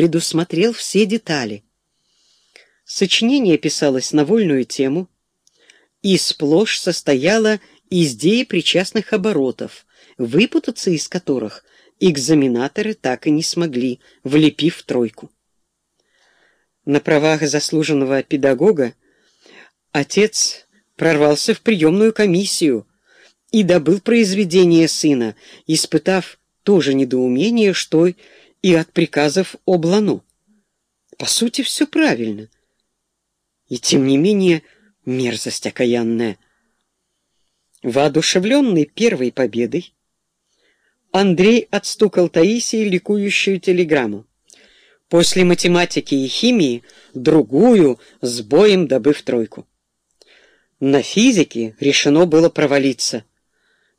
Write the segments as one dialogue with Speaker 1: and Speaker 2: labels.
Speaker 1: предусмотрел все детали. Сочинение писалось на вольную тему и сплошь состояло из причастных оборотов, выпутаться из которых экзаменаторы так и не смогли, влепив тройку. На правах заслуженного педагога отец прорвался в приемную комиссию и добыл произведение сына, испытав то же недоумение, что и от приказов облану. По сути, все правильно. И тем не менее мерзость окаянная. Воодушевленный первой победой, Андрей отстукал Таисии ликующую телеграмму. После математики и химии другую, с боем добыв тройку. На физике решено было провалиться.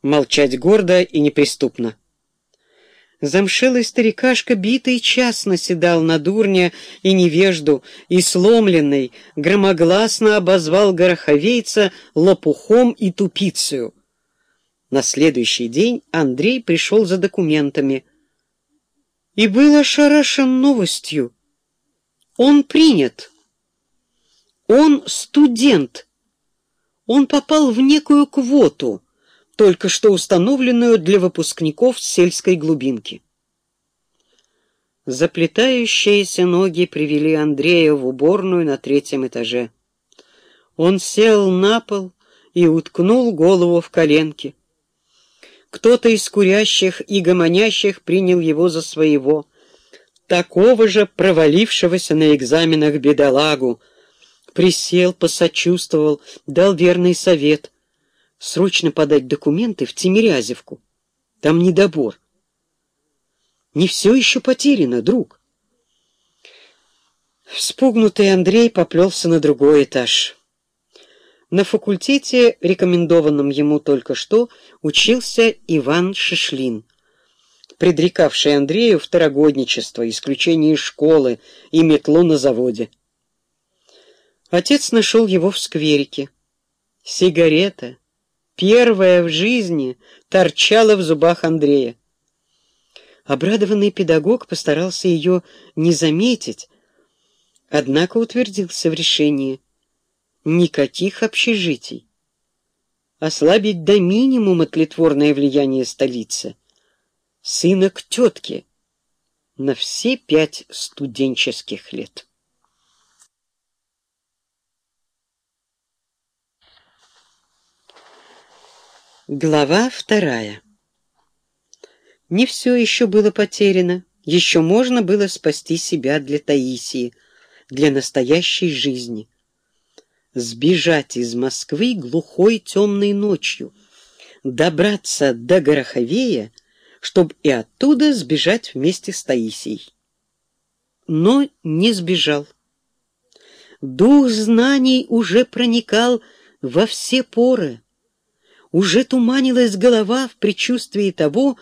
Speaker 1: Молчать гордо и неприступно. Замшелый старикашка битый час наседал на дурня и невежду, и сломленный громогласно обозвал гороховейца лопухом и тупицею. На следующий день Андрей пришел за документами и был ошарашен новостью. Он принят. Он студент. Он попал в некую квоту, только что установленную для выпускников сельской глубинки. Заплетающиеся ноги привели Андрея в уборную на третьем этаже. Он сел на пол и уткнул голову в коленки. Кто-то из курящих и гомонящих принял его за своего, такого же провалившегося на экзаменах бедолагу, присел, посочувствовал, дал верный совет. Срочно подать документы в Тимирязевку. Там недобор. Не все еще потеряно, друг. Вспугнутый Андрей поплелся на другой этаж. На факультете, рекомендованном ему только что, учился Иван Шишлин, предрекавший Андрею второгодничество, исключение из школы и метлу на заводе. Отец нашел его в скверике. Сигарета, первая в жизни, торчала в зубах Андрея. Обрадованный педагог постарался ее не заметить, однако утвердился в решении — никаких общежитий. Ослабить до минимума тлетворное влияние столицы. Сына к тетке на все пять студенческих лет. Глава вторая. Не все еще было потеряно, еще можно было спасти себя для Таисии, для настоящей жизни сбежать из Москвы глухой темной ночью, добраться до Гороховея, чтобы и оттуда сбежать вместе с Таисией. Но не сбежал. Дух знаний уже проникал во все поры. Уже туманилась голова в предчувствии того,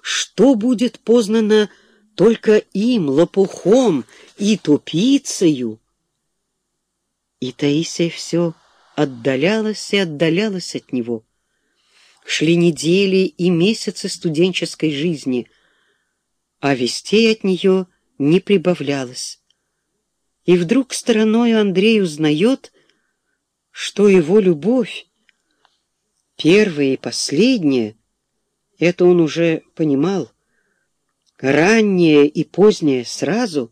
Speaker 1: что будет познано только им, лопухом и тупицею, и Таисия все отдалялась и отдалялась от него. Шли недели и месяцы студенческой жизни, а вестей от нее не прибавлялось. И вдруг стороной Андрей узнает, что его любовь, первая и последняя, это он уже понимал, ранняя и поздняя сразу —